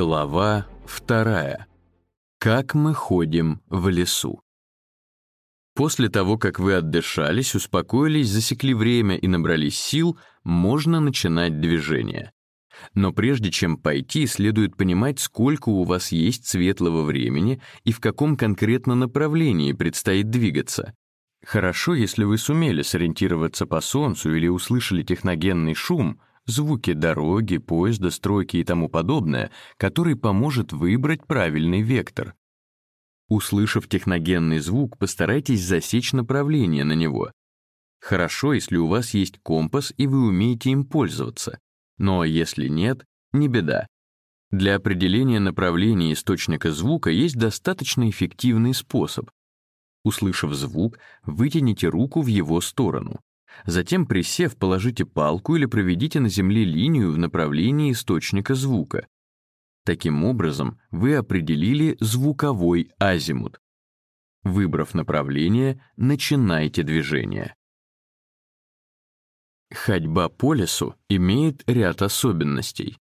Глава вторая. Как мы ходим в лесу. После того, как вы отдышались, успокоились, засекли время и набрались сил, можно начинать движение. Но прежде чем пойти, следует понимать, сколько у вас есть светлого времени и в каком конкретно направлении предстоит двигаться. Хорошо, если вы сумели сориентироваться по солнцу или услышали техногенный шум, звуки дороги, поезда, стройки и тому подобное, который поможет выбрать правильный вектор. Услышав техногенный звук, постарайтесь засечь направление на него. Хорошо, если у вас есть компас и вы умеете им пользоваться. Но если нет, не беда. Для определения направления источника звука есть достаточно эффективный способ. Услышав звук, вытяните руку в его сторону. Затем, присев, положите палку или проведите на земле линию в направлении источника звука. Таким образом, вы определили звуковой азимут. Выбрав направление, начинайте движение. Ходьба по лесу имеет ряд особенностей.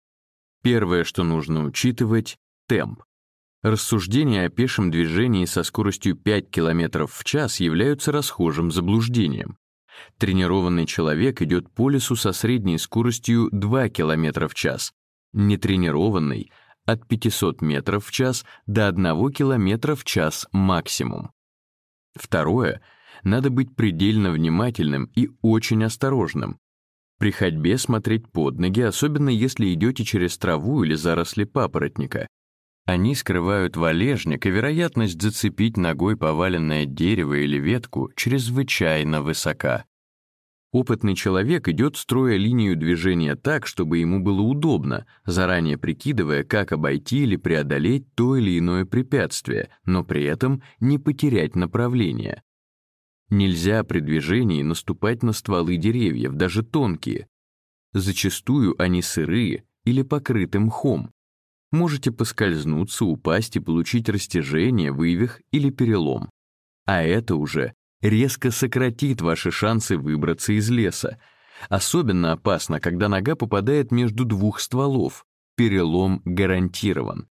Первое, что нужно учитывать — темп. Рассуждения о пешем движении со скоростью 5 км в час являются расхожим заблуждением. Тренированный человек идет по лесу со средней скоростью 2 км в час, нетренированный — от 500 метров в час до 1 км в час максимум. Второе — надо быть предельно внимательным и очень осторожным. При ходьбе смотреть под ноги, особенно если идете через траву или заросли папоротника. Они скрывают валежник, и вероятность зацепить ногой поваленное дерево или ветку чрезвычайно высока. Опытный человек идет, строя линию движения так, чтобы ему было удобно, заранее прикидывая, как обойти или преодолеть то или иное препятствие, но при этом не потерять направление. Нельзя при движении наступать на стволы деревьев, даже тонкие. Зачастую они сырые или покрыты мхом. Можете поскользнуться, упасть и получить растяжение, вывих или перелом. А это уже резко сократит ваши шансы выбраться из леса. Особенно опасно, когда нога попадает между двух стволов. Перелом гарантирован.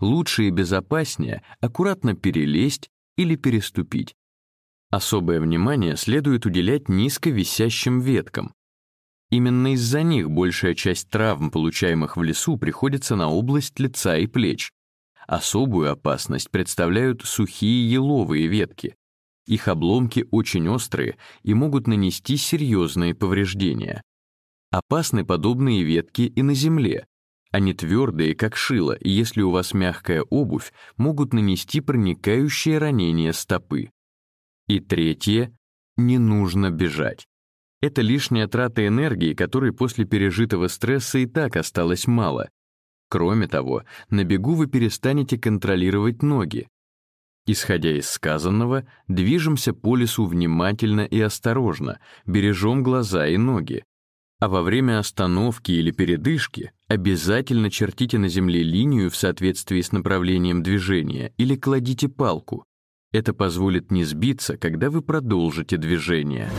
Лучше и безопаснее аккуратно перелезть или переступить. Особое внимание следует уделять низко висящим веткам. Именно из-за них большая часть травм, получаемых в лесу, приходится на область лица и плеч. Особую опасность представляют сухие еловые ветки. Их обломки очень острые и могут нанести серьезные повреждения. Опасны подобные ветки и на земле. Они твердые, как шило, и если у вас мягкая обувь, могут нанести проникающее ранение стопы. И третье — не нужно бежать. Это лишняя трата энергии, которой после пережитого стресса и так осталось мало. Кроме того, на бегу вы перестанете контролировать ноги, Исходя из сказанного, движемся по лесу внимательно и осторожно, бережем глаза и ноги. А во время остановки или передышки обязательно чертите на земле линию в соответствии с направлением движения или кладите палку. Это позволит не сбиться, когда вы продолжите движение.